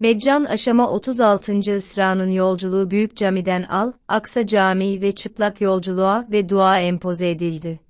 Meccan aşama 36. ısranın yolculuğu Büyük Cami'den Al, Aksa Camii ve çıplak yolculuğa ve dua empoze edildi.